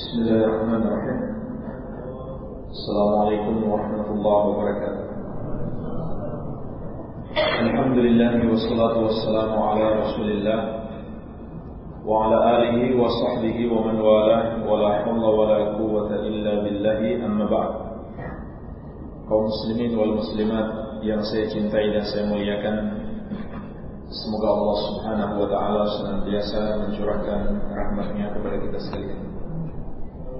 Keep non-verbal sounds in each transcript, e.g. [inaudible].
بسم الله الرحمن الرحيم السلام عليكم ورحمة الله وبركاته الحمد لله والصلاة والسلام على رسول الله وعلى آله وصحبه ومن والاه ولا حول ولا قوة إلا بالله أما بعد kaum muslimin wal muslimat yang saya cintai dan saya muliakan Semoga Allah subhanahu wa ta'ala senantiasa mencurahkan rahmatnya kepada kita sekalian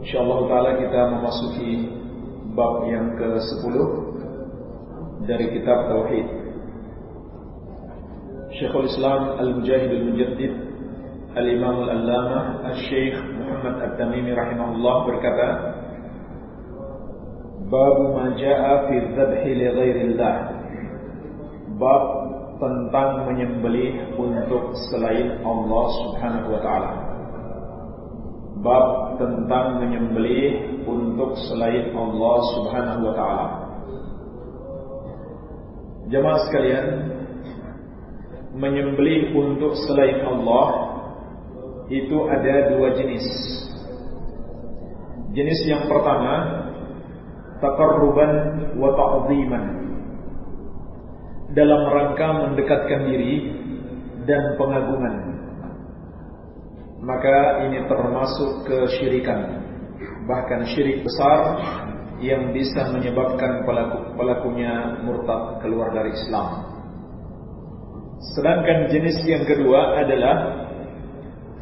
InsyaAllah ta'ala kita memasuki bab yang ke-10 dari kitab Tauhid Syekhul Islam Al-Mujahid Al-Mujaddid Al-Imam Al-Allamah Al-Syeikh Muhammad Al-Tamimi rahimahullah berkata Bab ma ja'a fi dzabhi li ghairillah Bab tentang menyembelih untuk selain Allah Subhanahu wa taala. Bab tentang menyembelih untuk selain Allah Subhanahu wa taala. Jemaah sekalian, menyembelih untuk selain Allah itu ada dua jenis. Jenis yang pertama, taqarruban wa ta'ziman dalam rangka mendekatkan diri dan pengagungan. Maka ini termasuk kesyirikan, bahkan syirik besar yang bisa menyebabkan pelaku pelakunya murtad keluar dari Islam. Sedangkan jenis yang kedua adalah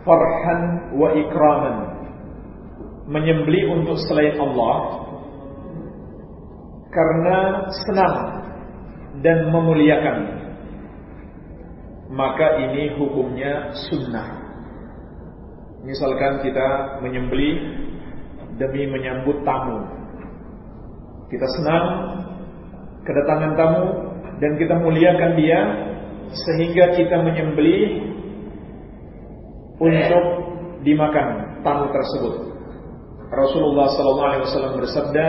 farhan wa ikraman, menyembeli untuk selain Allah karena senang dan memuliakan. Maka ini hukumnya sunnah misalkan kita menyembeli demi menyambut tamu kita senang kedatangan tamu dan kita muliakan dia sehingga kita menyembeli untuk dimakan tamu tersebut Rasulullah SAW bersabda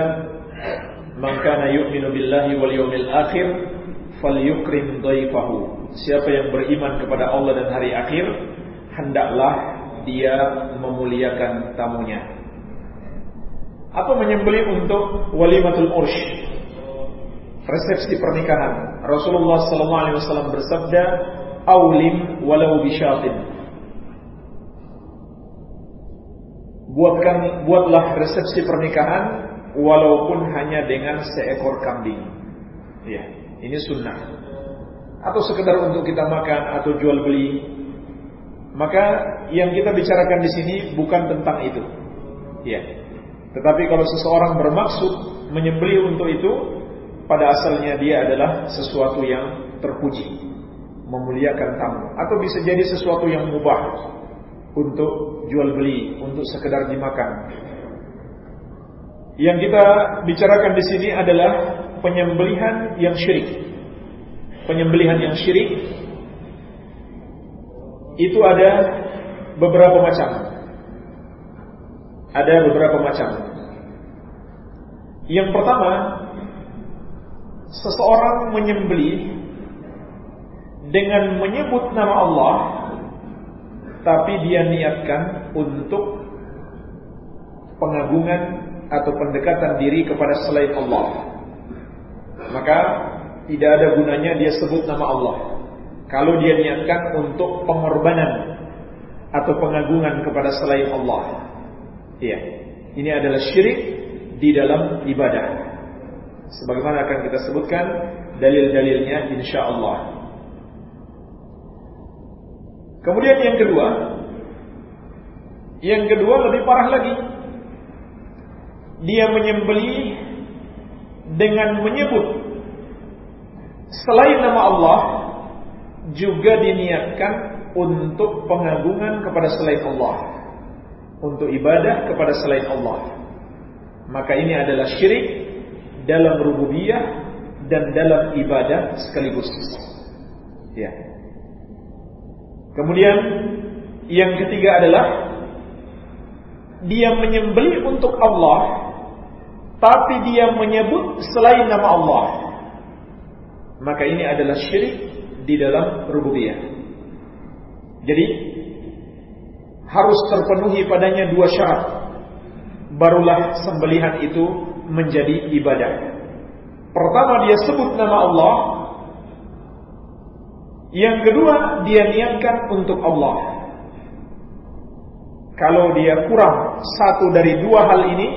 Man kana yu'minu billahi wal yawmil akhir falyukrim dhaifahu. Siapa yang beriman kepada Allah dan hari akhir, hendaklah dia memuliakan tamunya. Apa menyembelih untuk walimatul ursh? Resepsi pernikahan. Rasulullah wasallam bersabda, "Aulim walau bisyatin." Buatkan buatlah resepsi pernikahan walaupun hanya dengan seekor kambing. Ya, ini sunnah. Atau sekedar untuk kita makan atau jual beli. Maka yang kita bicarakan di sini bukan tentang itu. Ya. Tetapi kalau seseorang bermaksud menyembeli untuk itu, pada asalnya dia adalah sesuatu yang terpuji, memuliakan tamu, atau bisa jadi sesuatu yang mubah untuk jual beli, untuk sekedar dimakan, yang kita bicarakan di sini adalah penyembelihan yang syirik. Penyembelihan yang syirik itu ada beberapa macam. Ada beberapa macam. Yang pertama, seseorang menyembelih dengan menyebut nama Allah tapi dia niatkan untuk pengagungan atau pendekatan diri kepada selain Allah. Maka tidak ada gunanya dia sebut nama Allah. Kalau dia niatkan untuk pengorbanan atau pengagungan kepada selain Allah. Iya. Ini adalah syirik di dalam ibadah. Sebagaimana akan kita sebutkan dalil-dalilnya insya Allah. Kemudian yang kedua, yang kedua lebih parah lagi dia menyembeli dengan menyebut selain nama Allah juga diniatkan untuk pengagungan kepada selain Allah. Untuk ibadah kepada selain Allah. Maka ini adalah syirik dalam rububiyah dan dalam ibadah sekaligus. Ya. Kemudian yang ketiga adalah dia menyembeli untuk Allah tapi dia menyebut selain nama Allah. Maka ini adalah syirik di dalam rububiyah jadi harus terpenuhi padanya dua syarat barulah sembelihan itu menjadi ibadah. Pertama dia sebut nama Allah, yang kedua dia niatkan untuk Allah. Kalau dia kurang satu dari dua hal ini,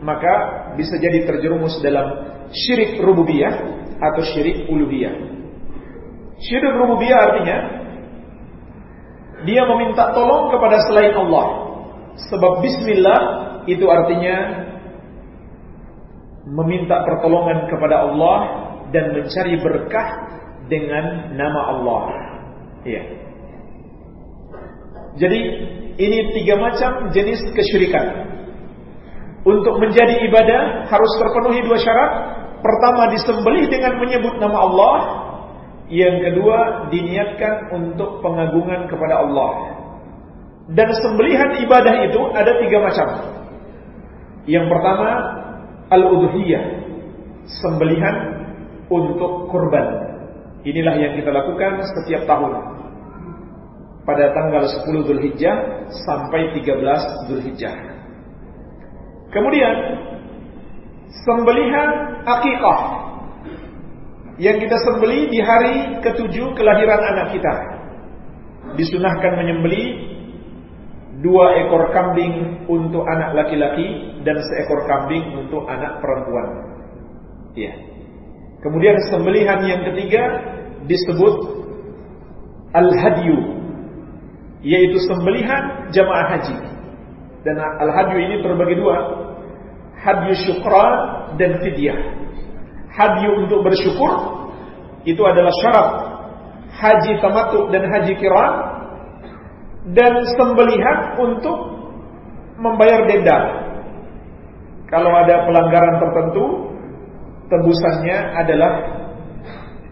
maka bisa jadi terjerumus dalam syirik rububiyah atau syirik uluhiyah. Syirik rububiyah artinya dia meminta tolong kepada selain Allah. Sebab bismillah itu artinya meminta pertolongan kepada Allah dan mencari berkah dengan nama Allah. Iya. Jadi ini tiga macam jenis kesyirikan. Untuk menjadi ibadah harus terpenuhi dua syarat. Pertama disembelih dengan menyebut nama Allah. Yang kedua diniatkan untuk pengagungan kepada Allah. Dan sembelihan ibadah itu ada tiga macam. Yang pertama al-udhiyah, sembelihan untuk kurban. Inilah yang kita lakukan setiap tahun. Pada tanggal 10 Zulhijjah sampai 13 Zulhijjah. Kemudian sembelihan akikah yang kita sembeli di hari ketujuh kelahiran anak kita. Disunahkan menyembeli dua ekor kambing untuk anak laki-laki dan seekor kambing untuk anak perempuan. Ya. Kemudian sembelihan yang ketiga disebut al-hadyu yaitu sembelihan jamaah haji. Dan al-hadyu ini terbagi dua, hadyu syukran dan fidyah. Hadyu untuk bersyukur itu adalah syarat haji tamattu dan haji kiran dan sembelihan untuk membayar denda. Kalau ada pelanggaran tertentu, tebusannya adalah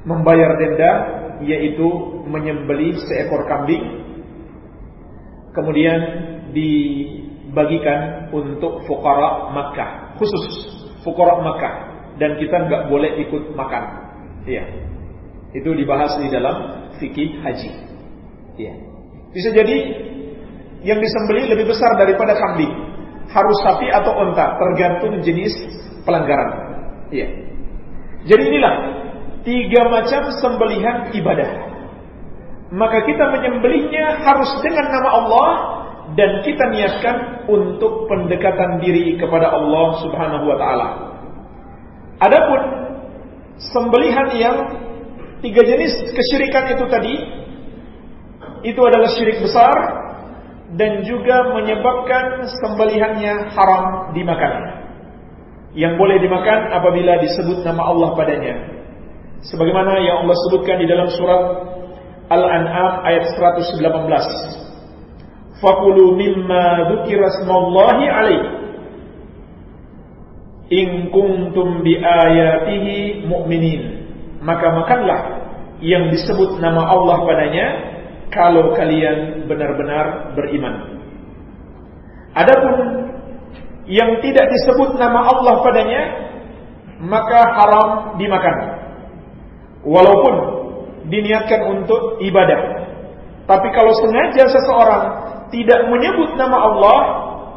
membayar denda yaitu menyembelih seekor kambing kemudian dibagikan untuk fukara Makkah khusus fukara Makkah dan kita nggak boleh ikut makan iya itu dibahas di dalam fikih haji iya bisa jadi yang disembelih lebih besar daripada kambing. Harus sapi atau onta, tergantung jenis pelanggaran. Iya. Jadi inilah tiga macam sembelihan ibadah. Maka kita menyembelihnya harus dengan nama Allah dan kita niatkan untuk pendekatan diri kepada Allah Subhanahu wa taala. Adapun sembelihan yang tiga jenis kesyirikan itu tadi itu adalah syirik besar dan juga menyebabkan sembelihannya haram dimakan. Yang boleh dimakan apabila disebut nama Allah padanya. Sebagaimana yang Allah sebutkan di dalam surat Al-An'am ayat 118. Fakulu mimma dzukira smallahi alaihi in kuntum bi ayatihi mu'minin. Maka makanlah yang disebut nama Allah padanya kalau kalian benar-benar beriman. Adapun yang tidak disebut nama Allah padanya maka haram dimakan. Walaupun diniatkan untuk ibadah. Tapi kalau sengaja seseorang tidak menyebut nama Allah,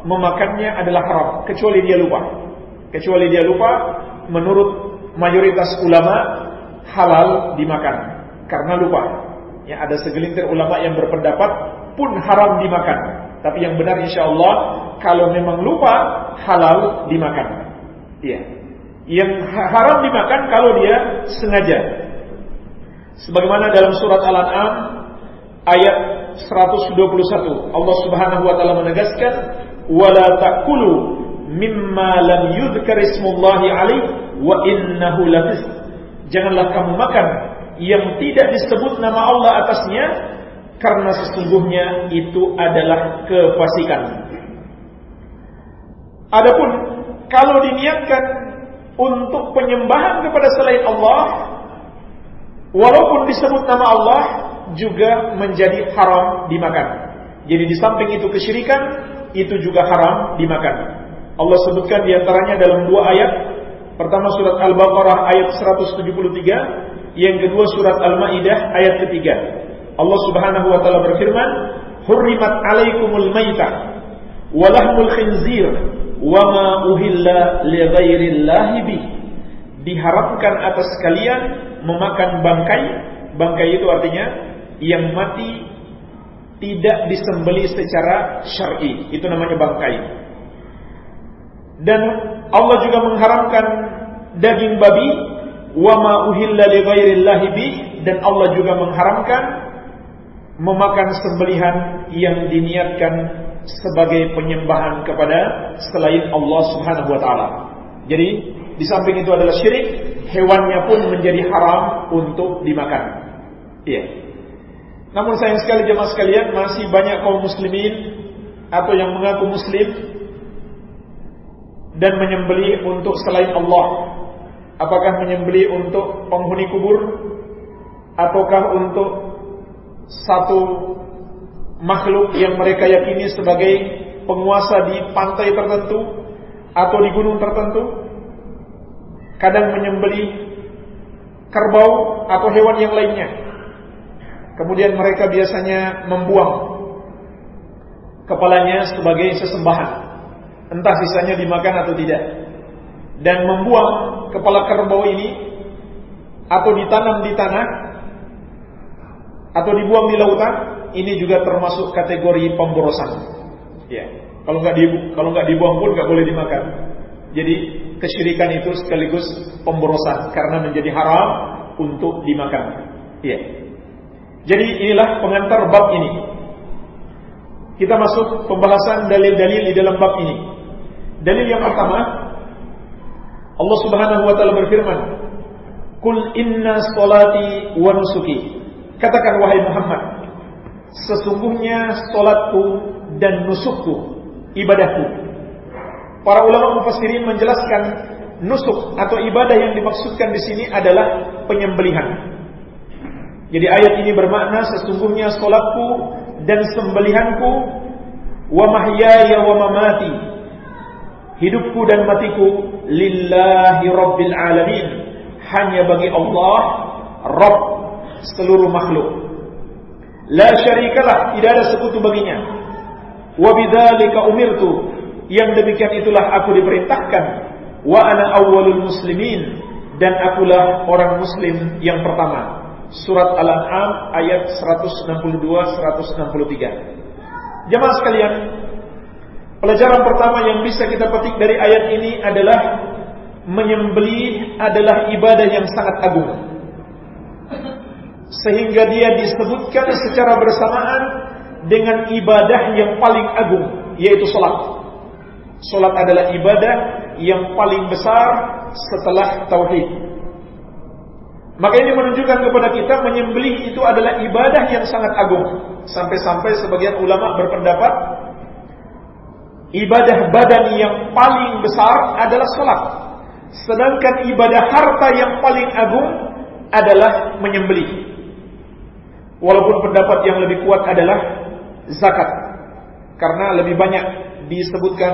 memakannya adalah haram kecuali dia lupa. Kecuali dia lupa menurut mayoritas ulama halal dimakan karena lupa. Ya, ada segelintir ulama yang berpendapat pun haram dimakan. Tapi yang benar insya Allah kalau memang lupa halal dimakan. Iya. Yang haram dimakan kalau dia sengaja. Sebagaimana dalam surat Al-An'am ayat 121 Allah Subhanahu wa taala menegaskan wala ta'kulu mimma lam yudhkar ismullahi alaih wa innahu lafisq. Janganlah kamu makan yang tidak disebut nama Allah atasnya karena sesungguhnya itu adalah kefasikan. Adapun kalau diniatkan untuk penyembahan kepada selain Allah walaupun disebut nama Allah juga menjadi haram dimakan. Jadi di samping itu kesyirikan itu juga haram dimakan. Allah sebutkan di antaranya dalam dua ayat. Pertama surat Al-Baqarah ayat 173 yang kedua surat Al-Maidah ayat ketiga. Allah Subhanahu wa taala berfirman, "Hurrimat 'alaikumul maitah wa lahmul khinzir wa ma uhilla li ghairillahi bi. Diharamkan atas kalian memakan bangkai. Bangkai itu artinya yang mati tidak disembeli secara syar'i. Itu namanya bangkai. Dan Allah juga mengharamkan daging babi wa ma uhilla bi dan Allah juga mengharamkan memakan sembelihan yang diniatkan sebagai penyembahan kepada selain Allah Subhanahu wa taala. Jadi di samping itu adalah syirik, hewannya pun menjadi haram untuk dimakan. Iya. Namun sayang sekali jemaah sekalian masih banyak kaum muslimin atau yang mengaku muslim dan menyembeli untuk selain Allah. Apakah menyembeli untuk penghuni kubur ataukah untuk satu makhluk yang mereka yakini sebagai penguasa di pantai tertentu atau di gunung tertentu? Kadang menyembeli kerbau atau hewan yang lainnya. Kemudian mereka biasanya membuang kepalanya sebagai sesembahan entah sisanya dimakan atau tidak. Dan membuang kepala kerbau ini atau ditanam di tanah atau dibuang di lautan, ini juga termasuk kategori pemborosan. Ya, kalau nggak di, kalau nggak dibuang pun nggak boleh dimakan. Jadi kesyirikan itu sekaligus pemborosan karena menjadi haram untuk dimakan. Ya. Jadi inilah pengantar bab ini. Kita masuk pembahasan dalil-dalil di dalam bab ini. Dalil yang pertama, Allah Subhanahu wa taala berfirman, "Kul inna salati wa nusuki." Katakan wahai Muhammad, sesungguhnya salatku dan nusukku, ibadahku. Para ulama mufassirin menjelaskan nusuk atau ibadah yang dimaksudkan di sini adalah penyembelihan. Jadi ayat ini bermakna sesungguhnya salatku dan sembelihanku wa mahyaya wa hidupku dan matiku lillahi rabbil alamin. Hanya bagi Allah Rabb seluruh makhluk. La syarikalah tidak ada sekutu baginya. Wa bidzalika umirtu. Yang demikian itulah aku diperintahkan. Wa ana awwalul muslimin. Dan akulah orang muslim yang pertama. Surat al-an'am ayat 162 163 jemaah sekalian Pelajaran pertama yang bisa kita petik dari ayat ini adalah menyembelih adalah ibadah yang sangat agung. Sehingga dia disebutkan secara bersamaan dengan ibadah yang paling agung, yaitu salat. Salat adalah ibadah yang paling besar setelah tauhid. Maka ini menunjukkan kepada kita menyembelih itu adalah ibadah yang sangat agung. Sampai-sampai sebagian ulama berpendapat ibadah badan yang paling besar adalah sholat. Sedangkan ibadah harta yang paling agung adalah menyembelih. Walaupun pendapat yang lebih kuat adalah zakat. Karena lebih banyak disebutkan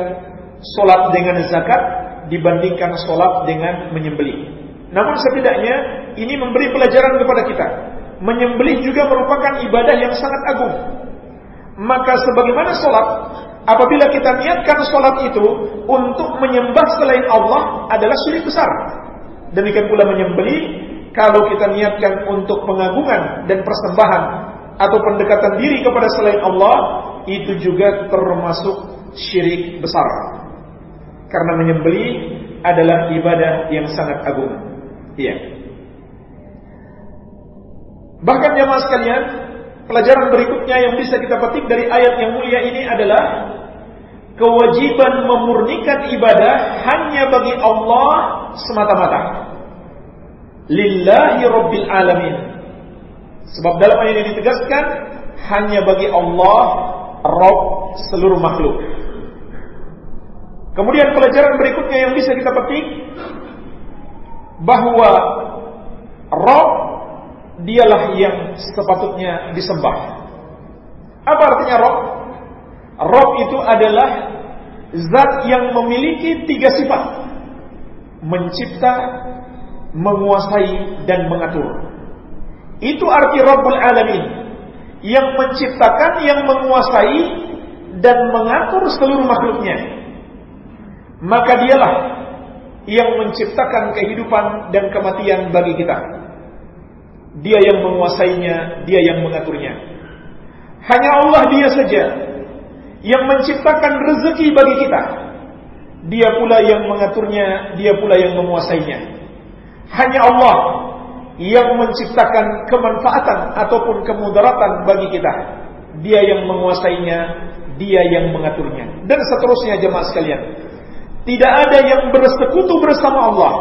sholat dengan zakat dibandingkan sholat dengan menyembelih. Namun setidaknya ini memberi pelajaran kepada kita. Menyembelih juga merupakan ibadah yang sangat agung. Maka sebagaimana sholat Apabila kita niatkan sholat itu untuk menyembah selain Allah adalah syirik besar. Demikian pula menyembeli kalau kita niatkan untuk pengagungan dan persembahan atau pendekatan diri kepada selain Allah itu juga termasuk syirik besar. Karena menyembeli adalah ibadah yang sangat agung. Iya. Bahkan jamaah sekalian, pelajaran berikutnya yang bisa kita petik dari ayat yang mulia ini adalah kewajiban memurnikan ibadah hanya bagi Allah semata-mata. Lillahi Rabbil Alamin. Sebab dalam ayat ini ditegaskan hanya bagi Allah Rabb seluruh makhluk. Kemudian pelajaran berikutnya yang bisa kita petik bahwa Rabb dialah yang sepatutnya disembah. Apa artinya Rabb? Rob itu adalah zat yang memiliki tiga sifat. Mencipta, menguasai, dan mengatur. Itu arti Rabbul Alamin. Yang menciptakan, yang menguasai, dan mengatur seluruh makhluknya. maka dialah yang menciptakan kehidupan dan kematian bagi kita. Dia yang menguasainya, dia yang mengaturnya. Hanya Allah dia saja yang menciptakan rezeki bagi kita. Dia pula yang mengaturnya, dia pula yang menguasainya. Hanya Allah yang menciptakan kemanfaatan ataupun kemudaratan bagi kita. Dia yang menguasainya, dia yang mengaturnya. Dan seterusnya jemaah sekalian. Tidak ada yang bersekutu bersama Allah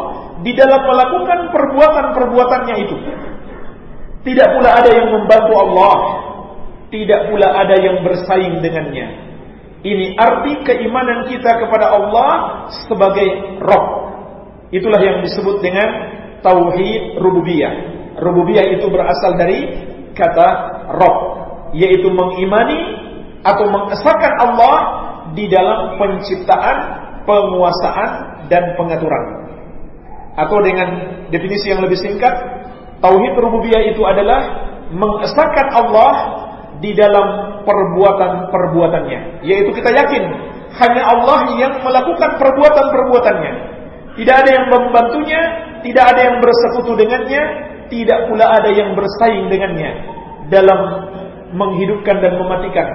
di dalam melakukan perbuatan-perbuatannya itu. Tidak pula ada yang membantu Allah. Tidak pula ada yang bersaing dengannya. Ini arti keimanan kita kepada Allah sebagai Rob. Itulah yang disebut dengan Tauhid Rububiyah. Rububiyah itu berasal dari kata Rob. Yaitu mengimani atau mengesahkan Allah di dalam penciptaan penguasaan dan pengaturan. Atau dengan definisi yang lebih singkat, tauhid rububiyah itu adalah mengesahkan Allah di dalam perbuatan-perbuatannya. Yaitu kita yakin hanya Allah yang melakukan perbuatan-perbuatannya. Tidak ada yang membantunya, tidak ada yang bersekutu dengannya, tidak pula ada yang bersaing dengannya dalam menghidupkan dan mematikan,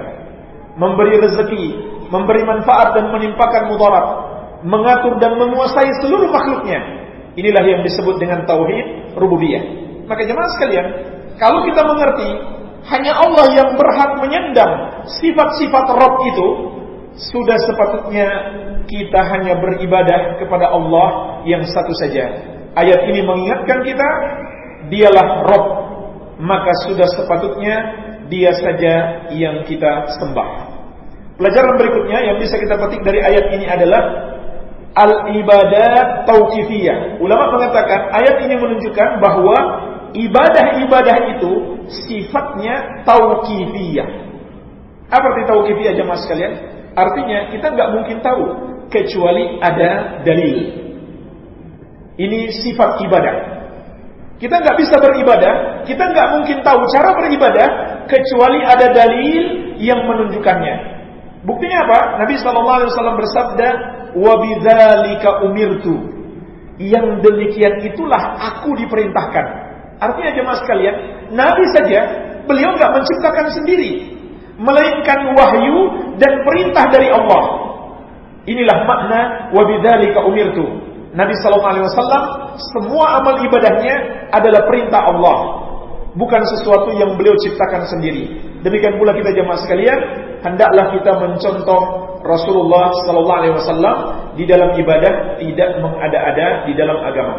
memberi rezeki, memberi manfaat dan menimpakan mudarat, mengatur dan menguasai seluruh makhluknya. Inilah yang disebut dengan tauhid rububiyah. Maka jemaah sekalian, kalau kita mengerti hanya Allah yang berhak menyandang sifat-sifat Rabb itu, sudah sepatutnya kita hanya beribadah kepada Allah yang satu saja. Ayat ini mengingatkan kita, dialah Rabb, maka sudah sepatutnya dia saja yang kita sembah. Pelajaran berikutnya yang bisa kita petik dari ayat ini adalah al-ibadat tauqifiyah. Ulama mengatakan ayat ini menunjukkan bahwa ibadah-ibadah itu sifatnya tauqifiyah. Apa arti tauqifiyah jemaah sekalian? Artinya kita nggak mungkin tahu kecuali ada dalil. Ini sifat ibadah. Kita nggak bisa beribadah, kita nggak mungkin tahu cara beribadah kecuali ada dalil yang menunjukkannya. Buktinya apa? Nabi Shallallahu Alaihi Wasallam bersabda, "Wabidzalika umirtu." Yang demikian itulah aku diperintahkan. Artinya jemaah sekalian, Nabi saja beliau nggak menciptakan sendiri, melainkan wahyu dan perintah dari Allah. Inilah makna wabidzalika umirtu. Nabi Shallallahu Alaihi Wasallam semua amal ibadahnya adalah perintah Allah, bukan sesuatu yang beliau ciptakan sendiri. Demikian pula kita jemaah sekalian, hendaklah kita mencontoh Rasulullah sallallahu alaihi wasallam di dalam ibadah tidak mengada-ada di dalam agama.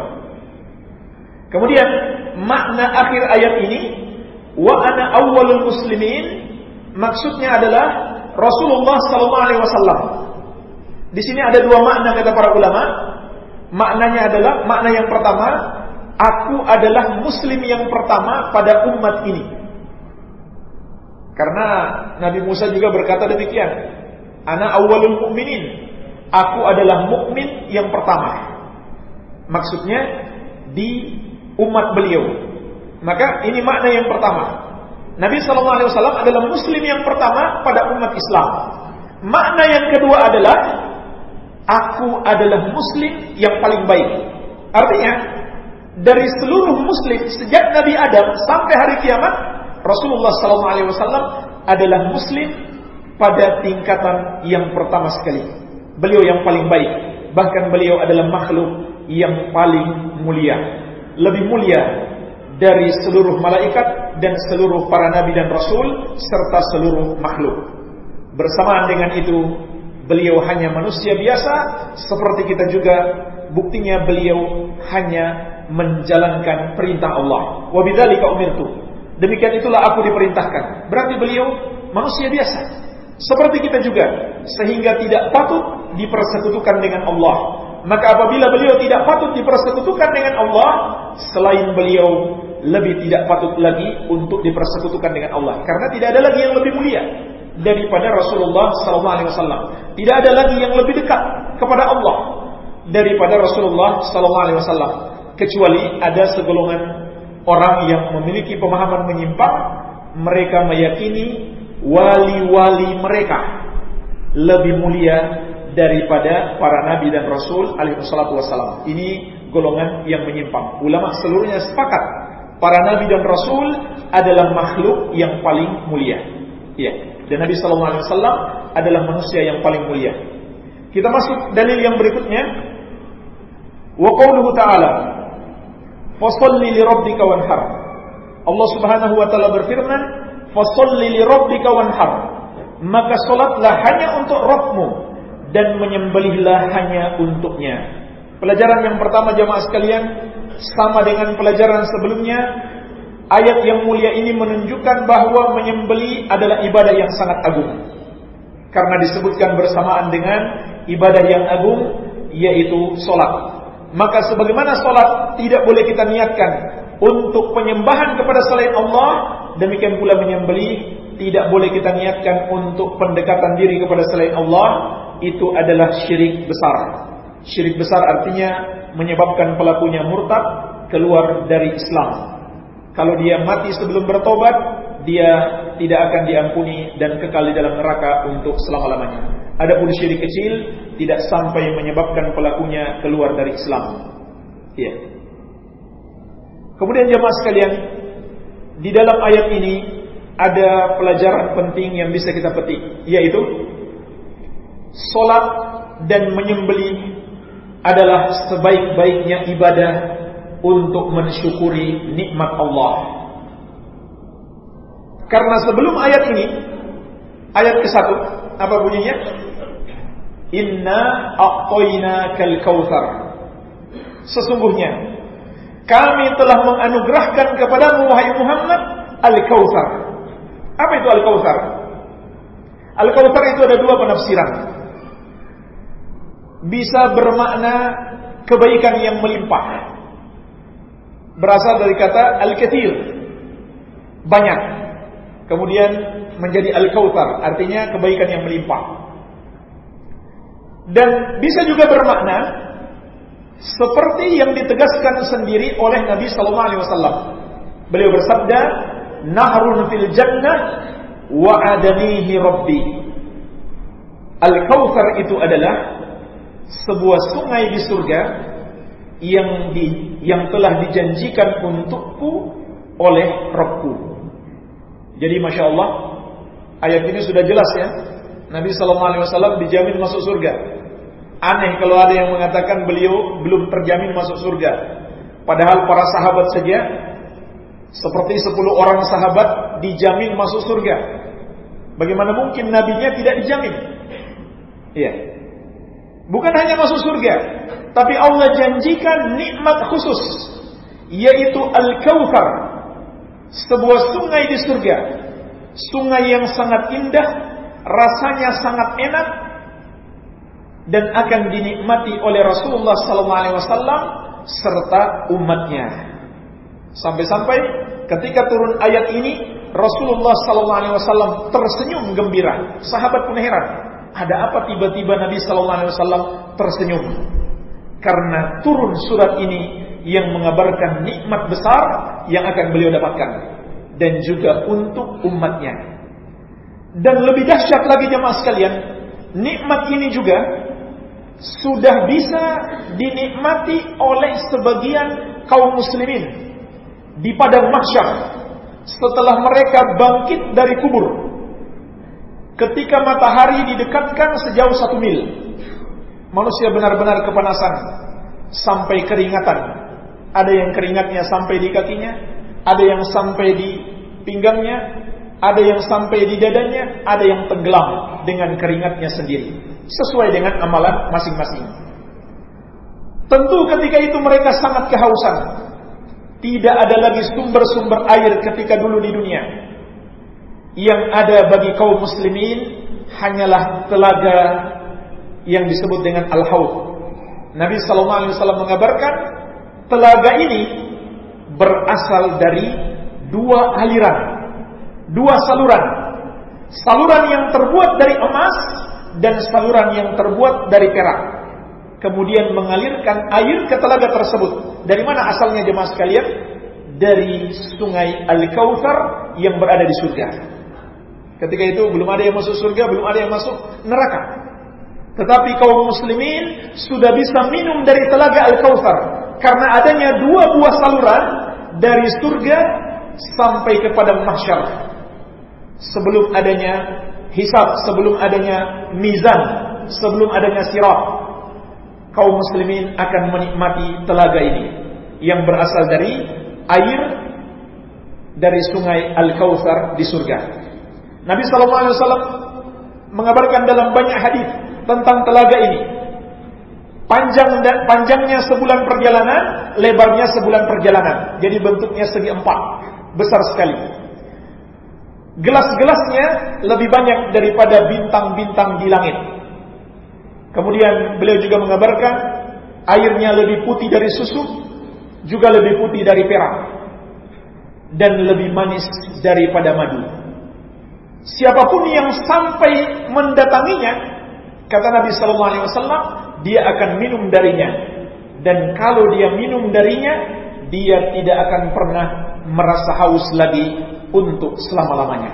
Kemudian makna akhir ayat ini wa ana awwalul muslimin maksudnya adalah Rasulullah sallallahu alaihi wasallam. Di sini ada dua makna kata para ulama. Maknanya adalah makna yang pertama, aku adalah muslim yang pertama pada umat ini. Karena Nabi Musa juga berkata demikian. Ana awalul mu'minin. Aku adalah mukmin yang pertama. Maksudnya di umat beliau. Maka ini makna yang pertama. Nabi Shallallahu Alaihi Wasallam adalah Muslim yang pertama pada umat Islam. Makna yang kedua adalah aku adalah Muslim yang paling baik. Artinya dari seluruh Muslim sejak Nabi Adam sampai hari kiamat Rasulullah SAW adalah Muslim pada tingkatan yang pertama sekali. Beliau yang paling baik. Bahkan beliau adalah makhluk yang paling mulia. Lebih mulia dari seluruh malaikat dan seluruh para nabi dan rasul serta seluruh makhluk. Bersamaan dengan itu, beliau hanya manusia biasa seperti kita juga. Buktinya beliau hanya menjalankan perintah Allah. Wabidzalika umirtu Demikian itulah aku diperintahkan. Berarti beliau manusia biasa. Seperti kita juga. Sehingga tidak patut dipersekutukan dengan Allah. Maka apabila beliau tidak patut dipersekutukan dengan Allah. Selain beliau lebih tidak patut lagi untuk dipersekutukan dengan Allah. Karena tidak ada lagi yang lebih mulia daripada Rasulullah SAW. Tidak ada lagi yang lebih dekat kepada Allah daripada Rasulullah SAW. Kecuali ada segolongan orang yang memiliki pemahaman menyimpang, mereka meyakini wali-wali mereka lebih mulia daripada para nabi dan rasul alaihi salatu wasalam. Ini golongan yang menyimpang. Ulama seluruhnya sepakat para nabi dan rasul adalah makhluk yang paling mulia. Ya. Dan Nabi sallallahu alaihi wasallam adalah manusia yang paling mulia. Kita masuk dalil yang berikutnya. Wa qauluhu ta'ala Fasalli li rabbika wanhar. Allah Subhanahu wa taala berfirman, "Fasalli li rabbika wanhar." Maka salatlah hanya untuk Rabbmu dan menyembelihlah hanya untuknya. Pelajaran yang pertama jemaah sekalian sama dengan pelajaran sebelumnya. Ayat yang mulia ini menunjukkan bahwa menyembelih adalah ibadah yang sangat agung. Karena disebutkan bersamaan dengan ibadah yang agung yaitu solat. Maka sebagaimana solat tidak boleh kita niatkan untuk penyembahan kepada selain Allah, demikian pula menyembelih tidak boleh kita niatkan untuk pendekatan diri kepada selain Allah, itu adalah syirik besar. Syirik besar artinya menyebabkan pelakunya murtad keluar dari Islam. Kalau dia mati sebelum bertobat, dia tidak akan diampuni dan kekal di dalam neraka untuk selama-lamanya. Adapun syirik kecil tidak sampai menyebabkan pelakunya keluar dari Islam. Ya. Kemudian jemaah sekalian, di dalam ayat ini ada pelajaran penting yang bisa kita petik, yaitu solat dan menyembeli adalah sebaik-baiknya ibadah untuk mensyukuri nikmat Allah. Karena sebelum ayat ini, ayat ke satu, apa bunyinya? Inna a'toina kal kautsar. Sesungguhnya kami telah menganugerahkan kepadamu wahai Muhammad al-kautsar. Apa itu al-kautsar? Al-kautsar itu ada dua penafsiran. Bisa bermakna kebaikan yang melimpah. Berasal dari kata al-kathir. Banyak. Kemudian menjadi al-kautsar, artinya kebaikan yang melimpah. Dan bisa juga bermakna seperti yang ditegaskan sendiri oleh Nabi sallallahu alaihi wasallam. Beliau bersabda, "Nahrun fil jannah wa adanihi rabbi." Al-Kautsar itu adalah sebuah sungai di surga yang di yang telah dijanjikan untukku oleh Rabbku. Jadi masya Allah ayat ini sudah jelas ya. Nabi Sallallahu Alaihi Wasallam dijamin masuk surga. Aneh kalau ada yang mengatakan beliau belum terjamin masuk surga. Padahal para sahabat saja seperti 10 orang sahabat dijamin masuk surga. Bagaimana mungkin nabinya tidak dijamin? Iya. Bukan hanya masuk surga, tapi Allah janjikan nikmat khusus yaitu Al-Kautsar, sebuah sungai di surga. Sungai yang sangat indah, rasanya sangat enak, dan akan dinikmati oleh Rasulullah SAW serta umatnya. Sampai-sampai ketika turun ayat ini Rasulullah SAW tersenyum gembira. Sahabat pun heran. Ada apa tiba-tiba Nabi SAW tersenyum? Karena turun surat ini yang mengabarkan nikmat besar yang akan beliau dapatkan dan juga untuk umatnya. Dan lebih dahsyat lagi jemaah sekalian, nikmat ini juga sudah bisa dinikmati oleh sebagian kaum muslimin di padang mahsyar setelah mereka bangkit dari kubur ketika matahari didekatkan sejauh satu mil manusia benar-benar kepanasan sampai keringatan ada yang keringatnya sampai di kakinya ada yang sampai di pinggangnya ada yang sampai di dadanya ada yang tenggelam dengan keringatnya sendiri sesuai dengan amalan masing-masing. Tentu ketika itu mereka sangat kehausan. Tidak ada lagi sumber-sumber air ketika dulu di dunia. Yang ada bagi kaum muslimin hanyalah telaga yang disebut dengan Al-Haud. Nabi sallallahu alaihi wasallam mengabarkan telaga ini berasal dari dua aliran, dua saluran. Saluran yang terbuat dari emas dan saluran yang terbuat dari perak. Kemudian mengalirkan air ke telaga tersebut. Dari mana asalnya jemaah sekalian? Dari sungai Al-Kautsar yang berada di surga. Ketika itu belum ada yang masuk surga, belum ada yang masuk neraka. Tetapi kaum muslimin sudah bisa minum dari telaga Al-Kautsar karena adanya dua buah saluran dari surga sampai kepada mahsyar. Sebelum adanya hisab, sebelum adanya mizan, sebelum adanya sirat. Kaum muslimin akan menikmati telaga ini yang berasal dari air dari sungai Al-Kautsar di surga. Nabi sallallahu alaihi wasallam mengabarkan dalam banyak hadis tentang telaga ini. Panjang dan panjangnya sebulan perjalanan, lebarnya sebulan perjalanan. Jadi bentuknya segi empat, besar sekali. Gelas-gelasnya lebih banyak daripada bintang-bintang di langit. Kemudian beliau juga mengabarkan airnya lebih putih dari susu, juga lebih putih dari perak, dan lebih manis daripada madu. Siapa pun yang sampai mendatanginya Kata Nabi Sallallahu Alaihi Wasallam, dia akan minum darinya. Dan kalau dia minum darinya, dia tidak akan pernah merasa haus lagi untuk selama-lamanya.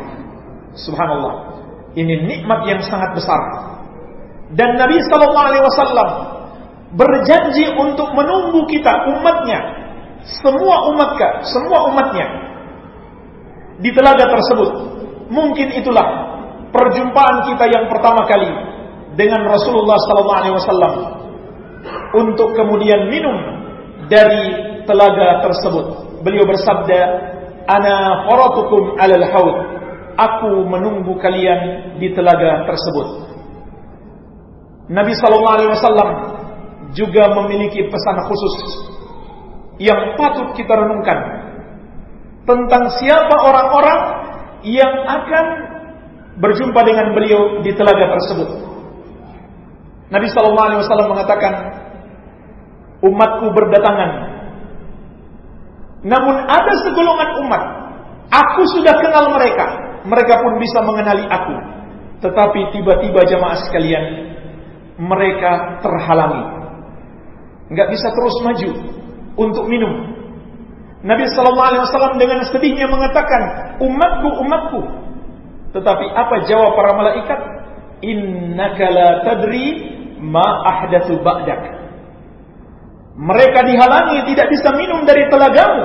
Subhanallah. Ini nikmat yang sangat besar. Dan Nabi Sallallahu Alaihi Wasallam berjanji untuk menunggu kita umatnya, semua umatkah, semua umatnya di telaga tersebut. Mungkin itulah perjumpaan kita yang pertama kali dengan Rasulullah wasallam untuk kemudian minum dari telaga tersebut. Beliau bersabda, "Ana faratukum 'alal haud." Aku menunggu kalian di telaga tersebut. Nabi sallallahu alaihi wasallam juga memiliki pesan khusus yang patut kita renungkan tentang siapa orang-orang yang akan berjumpa dengan beliau di telaga tersebut. Nabi Shallallahu Alaihi Wasallam mengatakan, umatku berdatangan. Namun ada segolongan umat, aku sudah kenal mereka, mereka pun bisa mengenali aku. Tetapi tiba-tiba jamaah sekalian, mereka terhalangi, nggak bisa terus maju untuk minum. Nabi Shallallahu Alaihi Wasallam dengan sedihnya mengatakan, umatku, umatku. Tetapi apa jawab para malaikat? Innaka la tadri ma ahdatsu ba'dak. Mereka dihalangi tidak bisa minum dari telagamu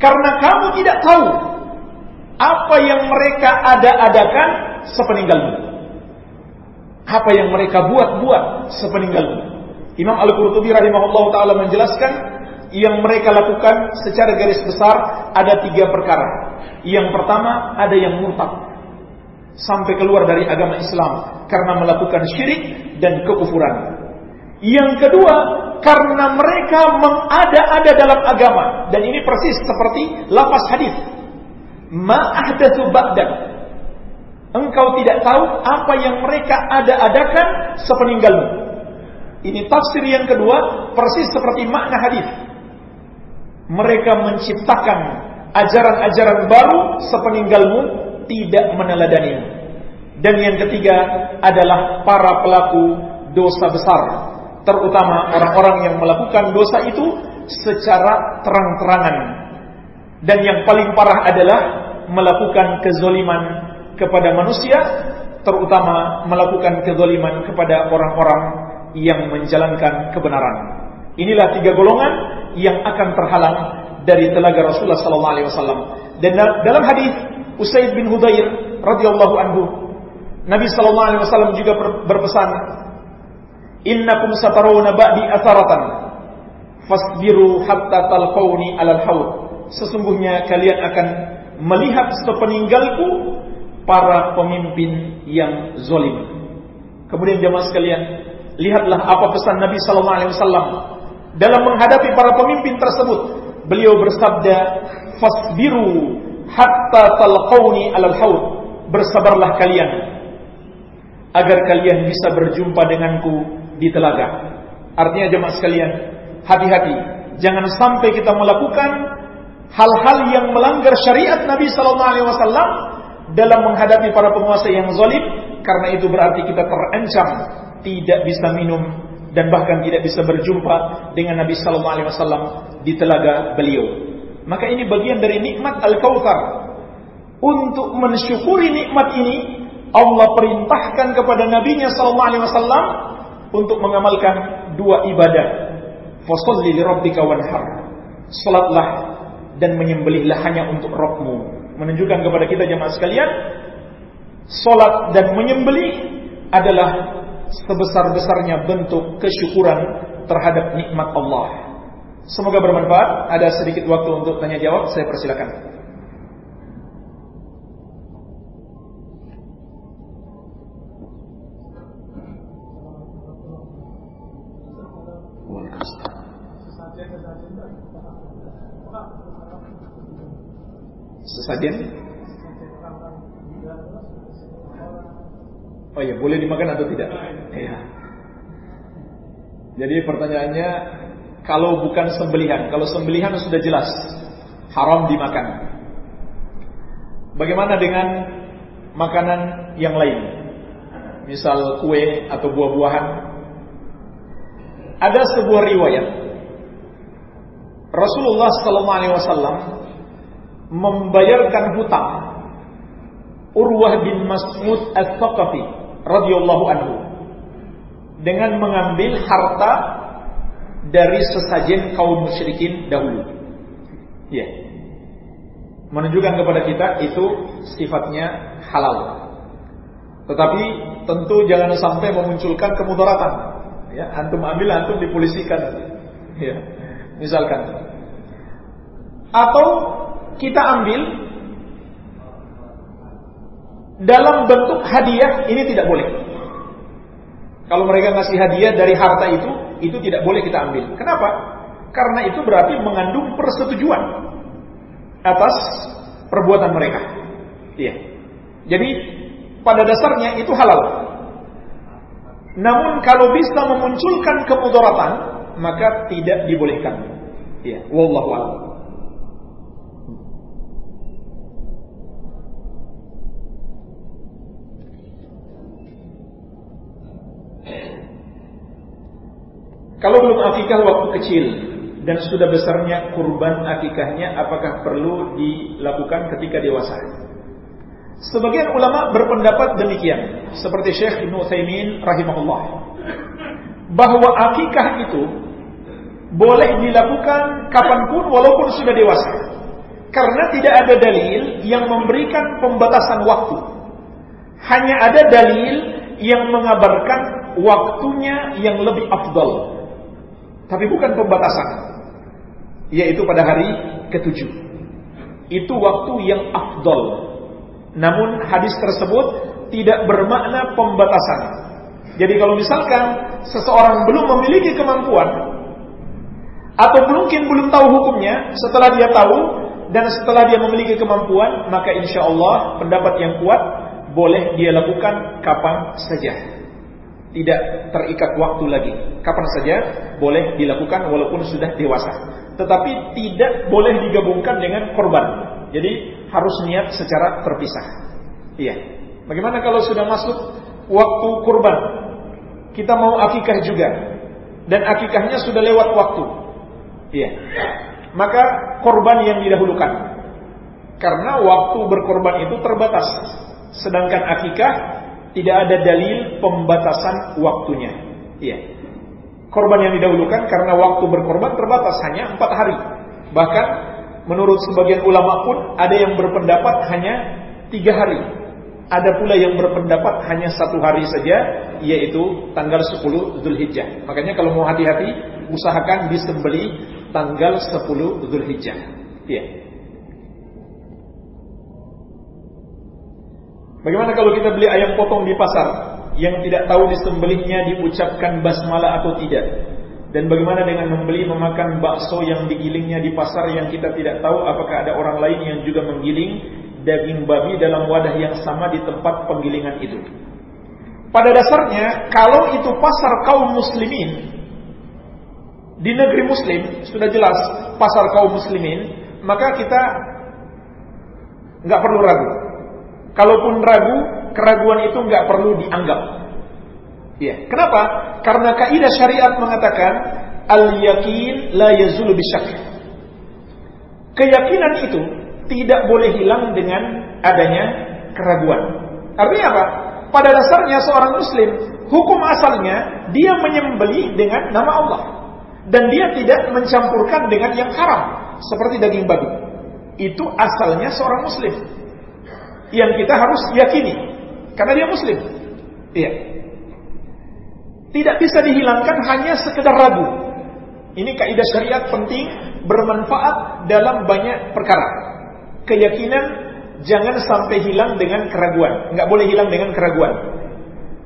karena kamu tidak tahu apa yang mereka ada-adakan sepeninggalmu. Apa yang mereka buat-buat sepeninggalmu. Imam Al-Qurtubi rahimahullah taala menjelaskan yang mereka lakukan secara garis besar ada tiga perkara. Yang pertama ada yang murtad sampai keluar dari agama Islam karena melakukan syirik dan kekufuran. Yang kedua, karena mereka mengada-ada dalam agama dan ini persis seperti lafaz hadis. Ma ahdatsu ba'dak. Engkau tidak tahu apa yang mereka ada-adakan sepeninggalmu. Ini tafsir yang kedua, persis seperti makna hadis. Mereka menciptakan ajaran-ajaran baru sepeninggalmu tidak meneladanimu. Dan yang ketiga adalah para pelaku dosa besar, terutama orang-orang yang melakukan dosa itu secara terang-terangan. Dan yang paling parah adalah melakukan kezoliman kepada manusia, terutama melakukan kezoliman kepada orang-orang yang menjalankan kebenaran. Inilah tiga golongan yang akan terhalang dari telaga Rasulullah SAW. Dan dalam hadis Usaid bin Hudair radhiyallahu anhu Nabi sallallahu alaihi wasallam juga berpesan Innakum satarawna ba'di atharatan fasbiru hatta talqauni alal haud Sesungguhnya kalian akan melihat sepeninggalku para pemimpin yang zolim. Kemudian jemaah sekalian, lihatlah apa pesan Nabi sallallahu alaihi wasallam dalam menghadapi para pemimpin tersebut. Beliau bersabda, "Fasbiru hatta talqauni alal haud. Bersabarlah kalian agar kalian bisa berjumpa denganku di telaga. Artinya jemaah sekalian hati-hati. Jangan sampai kita melakukan hal-hal yang melanggar syariat Nabi sallallahu alaihi wasallam dalam menghadapi para penguasa yang zalim. Karena itu berarti kita terancam tidak bisa minum dan bahkan tidak bisa berjumpa dengan Nabi sallallahu alaihi wasallam di telaga beliau maka ini bagian dari nikmat Al-Kautsar. Untuk mensyukuri nikmat ini, Allah perintahkan kepada nabinya sallallahu alaihi wasallam untuk mengamalkan dua ibadah. Fasholli li rabbika wanhar. Salatlah dan menyembelihlah hanya untuk Rabbmu. Menunjukkan kepada kita jemaah sekalian, salat dan menyembelih adalah sebesar-besarnya bentuk kesyukuran terhadap nikmat Allah. Semoga bermanfaat. Ada sedikit waktu untuk tanya jawab, saya persilakan. Sesajen? Oh iya, boleh dimakan atau tidak? Iya. Jadi pertanyaannya, kalau bukan sembelihan, kalau sembelihan sudah jelas haram dimakan. Bagaimana dengan makanan yang lain? Misal kue atau buah-buahan. Ada sebuah riwayat Rasulullah sallallahu alaihi wasallam membayarkan hutang Urwah bin Mas'ud Al-Thaqafi radhiyallahu anhu dengan mengambil harta dari sesajen kaum musyrikin dahulu. Ya. Menunjukkan kepada kita itu sifatnya halal. Tetapi tentu jangan sampai memunculkan kemudaratan. Ya, antum ambil antum dipolisikan. Ya. Misalkan. Atau kita ambil dalam bentuk hadiah ini tidak boleh. Kalau mereka ngasih hadiah dari harta itu, itu tidak boleh kita ambil. Kenapa? Karena itu berarti mengandung persetujuan atas perbuatan mereka. Iya. Jadi pada dasarnya itu halal. Namun kalau bisa memunculkan kemudaratan, maka tidak dibolehkan. Iya, wallahu a'lam. Kalau belum akikah waktu kecil dan sudah besarnya kurban akikahnya apakah perlu dilakukan ketika dewasa? Sebagian ulama berpendapat demikian, seperti Syekh Ibnu Utsaimin rahimahullah, bahwa akikah itu boleh dilakukan kapan pun walaupun sudah dewasa. Karena tidak ada dalil yang memberikan pembatasan waktu. Hanya ada dalil yang mengabarkan waktunya yang lebih afdal tapi bukan pembatasan. Yaitu pada hari ketujuh. Itu waktu yang afdol. Namun hadis tersebut tidak bermakna pembatasan. Jadi kalau misalkan seseorang belum memiliki kemampuan atau mungkin belum tahu hukumnya, setelah dia tahu dan setelah dia memiliki kemampuan, maka insya Allah pendapat yang kuat boleh dia lakukan kapan saja tidak terikat waktu lagi. Kapan saja boleh dilakukan walaupun sudah dewasa. Tetapi tidak boleh digabungkan dengan korban. Jadi harus niat secara terpisah. Iya. Bagaimana kalau sudah masuk waktu kurban? Kita mau akikah juga. Dan akikahnya sudah lewat waktu. Iya. Maka korban yang didahulukan. Karena waktu berkorban itu terbatas. Sedangkan akikah tidak ada dalil pembatasan waktunya. Iya. Korban yang didahulukan karena waktu berkorban terbatas hanya empat hari. Bahkan menurut sebagian ulama pun ada yang berpendapat hanya tiga hari. Ada pula yang berpendapat hanya satu hari saja, yaitu tanggal 10 Zulhijjah. Makanya kalau mau hati-hati, usahakan disembeli tanggal 10 Zulhijjah. Iya. Bagaimana kalau kita beli ayam potong di pasar yang tidak tahu disembelihnya diucapkan basmalah atau tidak? Dan bagaimana dengan membeli memakan bakso yang digilingnya di pasar yang kita tidak tahu apakah ada orang lain yang juga menggiling daging babi dalam wadah yang sama di tempat penggilingan itu? Pada dasarnya, kalau itu pasar kaum muslimin di negeri muslim sudah jelas pasar kaum muslimin, maka kita nggak perlu ragu Kalaupun ragu, keraguan itu nggak perlu dianggap. Ya, kenapa? Karena kaidah syariat mengatakan al yakin la yazulu bisyak. Keyakinan itu tidak boleh hilang dengan adanya keraguan. Artinya apa? pada dasarnya seorang muslim, hukum asalnya dia menyembeli dengan nama Allah dan dia tidak mencampurkan dengan yang haram seperti daging babi. Itu asalnya seorang muslim. Yang kita harus yakini karena dia muslim. Iya. Tidak bisa dihilangkan hanya sekedar ragu. Ini kaidah syariat penting bermanfaat dalam banyak perkara. Keyakinan jangan sampai hilang dengan keraguan. Nggak boleh hilang dengan keraguan.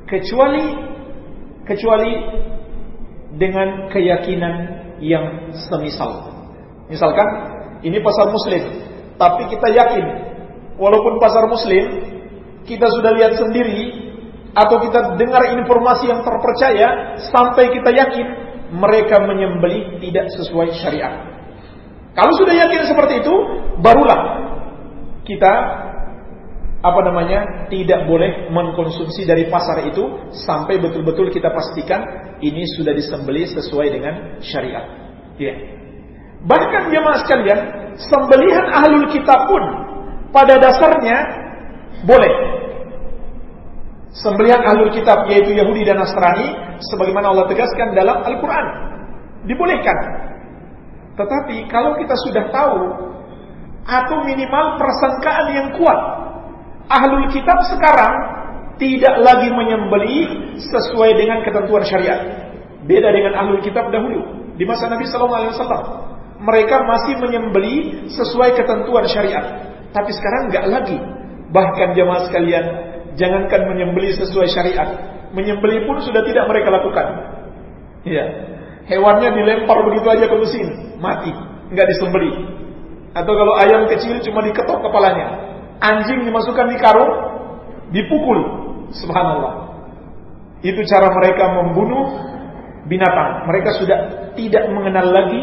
Kecuali kecuali dengan keyakinan yang semisal. Misalkan ini pasar muslim, tapi kita yakin walaupun pasar muslim kita sudah lihat sendiri atau kita dengar informasi yang terpercaya sampai kita yakin mereka menyembelih tidak sesuai syariat. Kalau sudah yakin seperti itu, barulah kita apa namanya tidak boleh mengkonsumsi dari pasar itu sampai betul-betul kita pastikan ini sudah disembelih sesuai dengan syariat. Ya. Bahkan jemaah sekalian, sembelihan ahlul kitab pun pada dasarnya boleh. Sembelihan ahlul kitab yaitu Yahudi dan Nasrani sebagaimana Allah tegaskan dalam Al-Qur'an. Dibolehkan. Tetapi kalau kita sudah tahu atau minimal persangkaan yang kuat ahlul kitab sekarang tidak lagi menyembeli sesuai dengan ketentuan syariat. Beda dengan ahlul kitab dahulu di masa Nabi Sallallahu Alaihi Wasallam. Mereka masih menyembeli sesuai ketentuan syariat. Tapi sekarang nggak lagi. Bahkan jemaah sekalian, jangankan menyembeli sesuai syariat, menyembeli pun sudah tidak mereka lakukan. Iya. Hewannya dilempar begitu aja ke mesin, mati, nggak disembeli. Atau kalau ayam kecil cuma diketok kepalanya, anjing dimasukkan di karung, dipukul. Subhanallah. Itu cara mereka membunuh binatang. Mereka sudah tidak mengenal lagi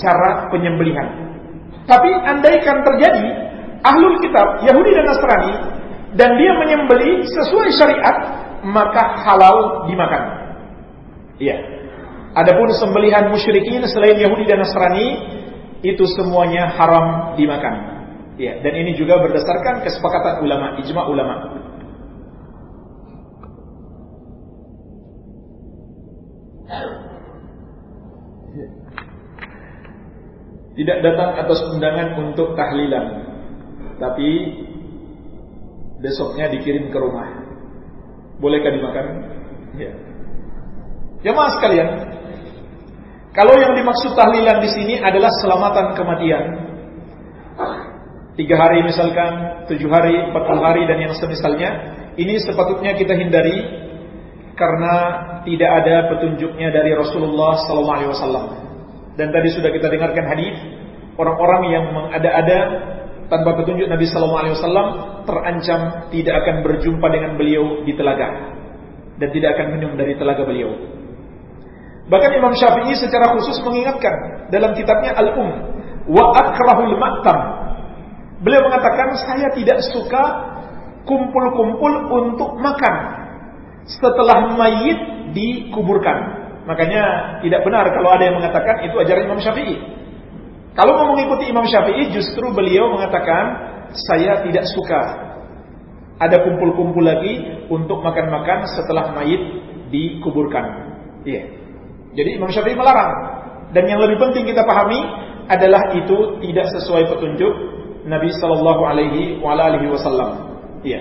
cara penyembelihan. Tapi andaikan terjadi ahlul kitab Yahudi dan Nasrani dan dia menyembeli sesuai syariat, maka halal dimakan. Iya. Adapun sembelihan musyrikin selain Yahudi dan Nasrani itu semuanya haram dimakan. Ya, dan ini juga berdasarkan kesepakatan ulama, ijma ulama. Tidak datang atas undangan untuk tahlilan, tapi besoknya dikirim ke rumah. Bolehkah dimakan? Ya. Jemaah sekalian, kalau yang dimaksud tahlilan di sini adalah selamatan kematian, tiga hari misalkan, tujuh hari, empat puluh hari dan yang semisalnya, ini sepatutnya kita hindari karena tidak ada petunjuknya dari Rasulullah SAW. Dan tadi sudah kita dengarkan hadis orang-orang yang mengada-ada tanpa petunjuk Nabi SAW terancam tidak akan berjumpa dengan beliau di telaga dan tidak akan minum dari telaga beliau. Bahkan Imam Syafi'i secara khusus mengingatkan dalam kitabnya Al-Um wa akrahul ma'tam Beliau mengatakan saya tidak suka kumpul-kumpul untuk makan setelah mayit dikuburkan. Makanya tidak benar kalau ada yang mengatakan itu ajaran Imam Syafi'i. Kalau mau mengikuti Imam Syafi'i justru beliau mengatakan saya tidak suka ada kumpul-kumpul lagi untuk makan-makan setelah mayit dikuburkan. Iya. Jadi Imam Syafi'i melarang. Dan yang lebih penting kita pahami adalah itu tidak sesuai petunjuk Nabi Shallallahu Alaihi Wasallam. Iya.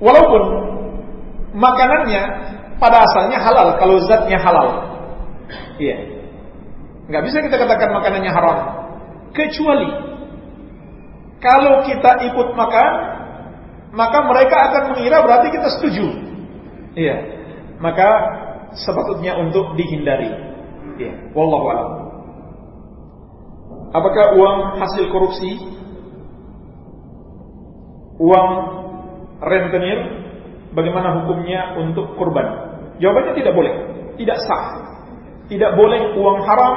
Walaupun makanannya pada asalnya halal, kalau zatnya halal, iya, nggak bisa kita katakan makanannya haram, kecuali kalau kita ikut makan, maka mereka akan mengira berarti kita setuju, iya, maka sepatutnya untuk dihindari, iya, wallahu a'lam. Apakah uang hasil korupsi? Uang rentenir? Bagaimana hukumnya untuk kurban? Jawabannya tidak boleh. Tidak sah. Tidak boleh uang haram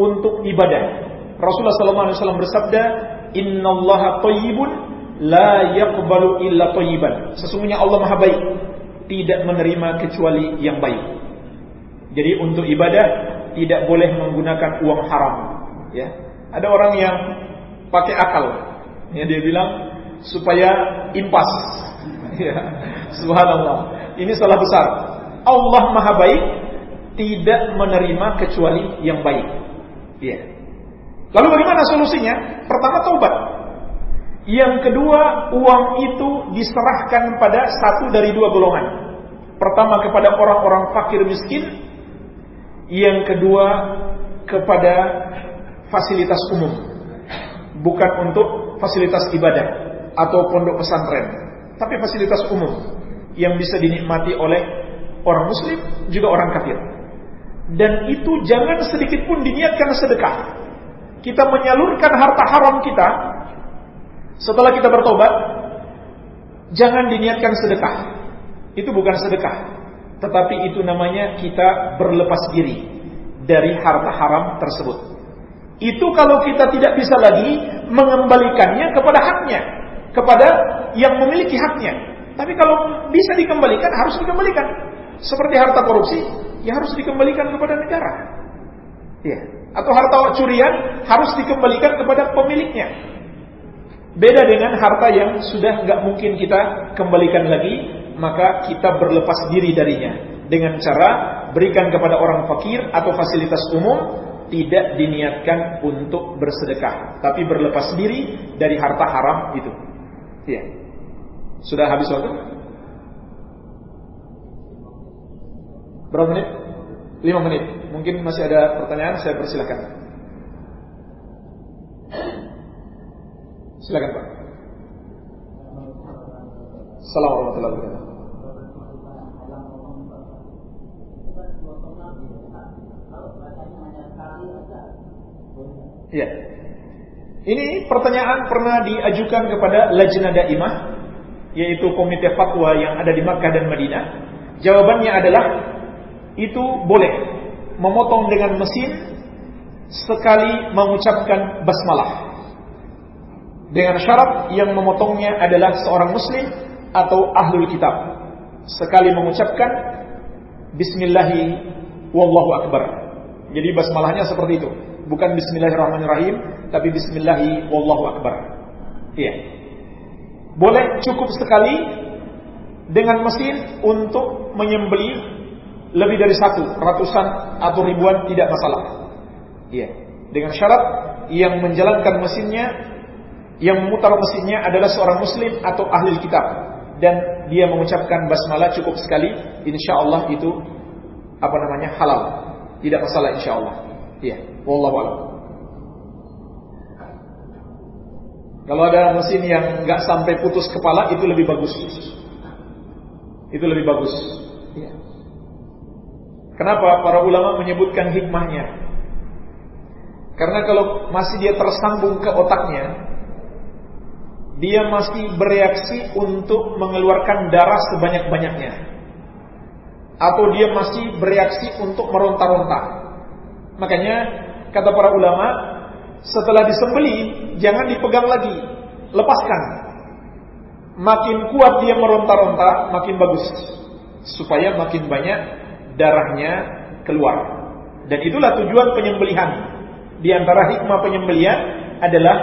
untuk ibadah. Rasulullah SAW bersabda, Inna Allah tayyibun la yaqbalu illa tayyiban. Sesungguhnya Allah maha baik. Tidak menerima kecuali yang baik. Jadi untuk ibadah tidak boleh menggunakan uang haram. Ya, ada orang yang pakai akal. Ya, dia bilang supaya impas. [laughs] Ya, subhanallah. Ini salah besar. Allah Maha Baik tidak menerima kecuali yang baik. Ya. Lalu bagaimana solusinya? Pertama taubat. Yang kedua, uang itu diserahkan pada satu dari dua golongan. Pertama kepada orang-orang fakir miskin, yang kedua kepada fasilitas umum. Bukan untuk fasilitas ibadah atau pondok pesantren, tapi fasilitas umum yang bisa dinikmati oleh orang muslim juga orang kafir. Dan itu jangan sedikit pun diniatkan sedekah. Kita menyalurkan harta haram kita setelah kita bertobat, jangan diniatkan sedekah. Itu bukan sedekah, tetapi itu namanya kita berlepas diri dari harta haram tersebut. Itu kalau kita tidak bisa lagi mengembalikannya kepada haknya, kepada yang memiliki haknya. Tapi kalau bisa dikembalikan, harus dikembalikan. Seperti harta korupsi, ya harus dikembalikan kepada negara. Ya. Atau harta curian harus dikembalikan kepada pemiliknya. Beda dengan harta yang sudah nggak mungkin kita kembalikan lagi, maka kita berlepas diri darinya dengan cara berikan kepada orang fakir atau fasilitas umum tidak diniatkan untuk bersedekah, tapi berlepas diri dari harta haram itu. Ya. Sudah habis waktu? Berapa menit? 5 menit. Mungkin masih ada pertanyaan, saya persilakan. Silakan Pak. Assalamualaikum warahmatullahi wabarakatuh. Ya. Ini pertanyaan pernah diajukan kepada Lajnah Daimah yaitu komite fatwa yang ada di Makkah dan Madinah? Jawabannya adalah itu boleh memotong dengan mesin sekali mengucapkan basmalah. Dengan syarat yang memotongnya adalah seorang muslim atau ahlul kitab. Sekali mengucapkan bismillahi wallahu akbar. Jadi basmalahnya seperti itu. Bukan bismillahirrahmanirrahim, tapi bismillahi wallahu akbar. Iya boleh cukup sekali dengan mesin untuk menyembeli lebih dari satu, ratusan atau ribuan tidak masalah. Iya. Dengan syarat yang menjalankan mesinnya, yang memutar mesinnya adalah seorang muslim atau ahli kitab dan dia mengucapkan basmalah cukup sekali, insya Allah itu apa namanya halal, tidak masalah insya Allah. Iya. Wallahu a'lam. Kalau ada mesin yang nggak sampai putus kepala itu lebih bagus. Itu lebih bagus. Kenapa para ulama menyebutkan hikmahnya? Karena kalau masih dia tersambung ke otaknya, dia masih bereaksi untuk mengeluarkan darah sebanyak-banyaknya. Atau dia masih bereaksi untuk meronta-ronta. Makanya kata para ulama, setelah disembeli, jangan dipegang lagi, lepaskan. Makin kuat dia meronta-ronta, makin bagus. Supaya makin banyak darahnya keluar. Dan itulah tujuan penyembelihan. Di antara hikmah penyembelihan adalah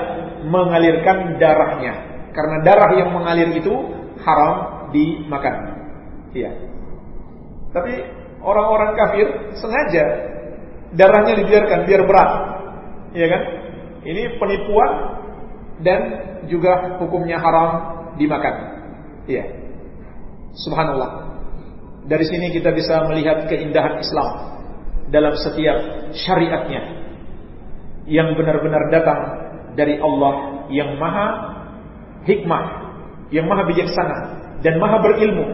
mengalirkan darahnya. Karena darah yang mengalir itu haram dimakan. Iya. Tapi orang-orang kafir sengaja darahnya dibiarkan biar berat. Iya kan? Ini penipuan dan juga hukumnya haram dimakan. Iya. Subhanallah. Dari sini kita bisa melihat keindahan Islam dalam setiap syariatnya yang benar-benar datang dari Allah yang maha hikmah, yang maha bijaksana dan maha berilmu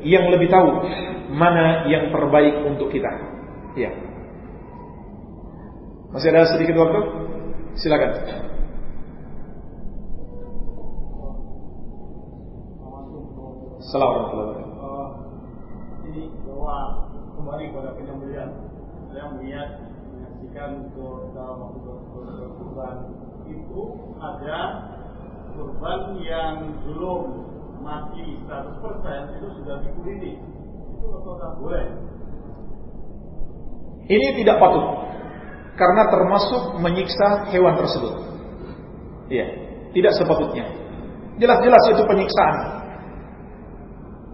yang lebih tahu mana yang terbaik untuk kita. Iya. Masih ada sedikit waktu? Silakan. Assalamualaikum Ini bahwa kembali pada penyembelian saya melihat menyaksikan untuk dalam waktu kurban itu ada kurban yang belum mati 100% itu sudah dikuliti itu apakah boleh? Ini tidak patut karena termasuk menyiksa hewan tersebut. Iya, tidak sepatutnya. Jelas-jelas itu penyiksaan.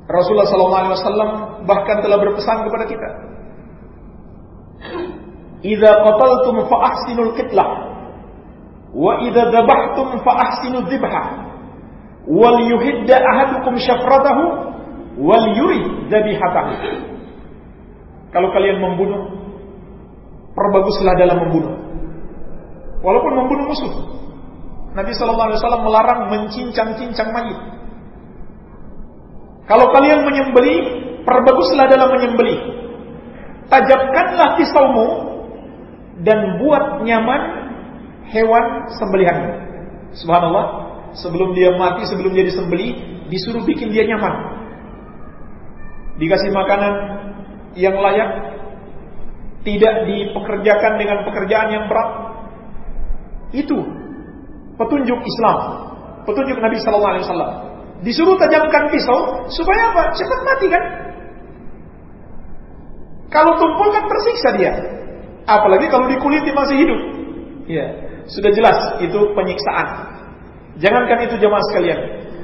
Rasulullah SAW bahkan telah berpesan kepada kita. Idza qataltum fa ahsinul qitlah wa idza dhabhtum fa ahsinul dhibha wal yuhidda ahadukum syafratahu wal yuri dzabihatahu. Kalau kalian membunuh, perbaguslah dalam membunuh. Walaupun membunuh musuh. Nabi Shallallahu Alaihi Wasallam melarang mencincang-cincang mayit. Kalau kalian menyembeli, perbaguslah dalam menyembeli. Tajamkanlah pisaumu dan buat nyaman hewan sembelihan. Subhanallah, sebelum dia mati, sebelum dia disembeli, disuruh bikin dia nyaman. Dikasih makanan yang layak, tidak dipekerjakan dengan pekerjaan yang berat. Itu petunjuk Islam, petunjuk Nabi Sallallahu Alaihi Wasallam. Disuruh tajamkan pisau supaya apa? Cepat mati kan? Kalau tumpul kan tersiksa dia. Apalagi kalau dikuliti masih hidup. Ya, sudah jelas itu penyiksaan. Jangankan itu jemaah sekalian.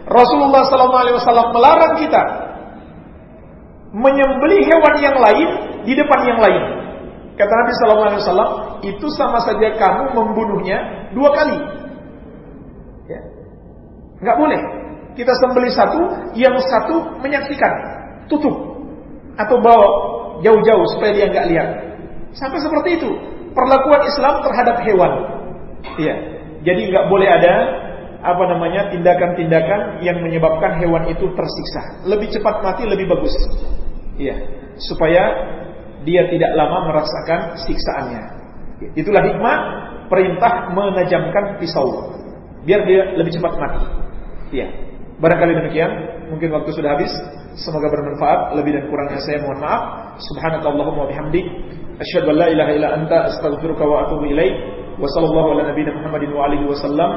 Rasulullah Wasallam melarang kita menyembeli hewan yang lain di depan yang lain. Kata Nabi Wasallam, itu sama saja kamu membunuhnya dua kali. Ya. Nggak boleh. Kita sembeli satu, yang satu menyaksikan, tutup atau bawa jauh-jauh supaya dia nggak lihat. Sampai seperti itu perlakuan Islam terhadap hewan. Iya. Jadi nggak boleh ada apa namanya tindakan-tindakan yang menyebabkan hewan itu tersiksa. Lebih cepat mati lebih bagus. Iya. Supaya dia tidak lama merasakan siksaannya. Itulah hikmah perintah menajamkan pisau. Biar dia lebih cepat mati. Iya. Barangkali demikian, mungkin waktu sudah habis. Semoga bermanfaat. Lebih dan kurangnya saya mohon maaf. Subhanakallahumma bihamdik asyhadu an la ilaha illa anta astaghfiruka wa atubu ilaik. Wa sallallahu ala nabiyyina Muhammadin wa alihi wasallam.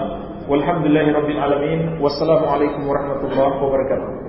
Walhamdulillahi rabbil alamin. Wassalamualaikum warahmatullahi wabarakatuh.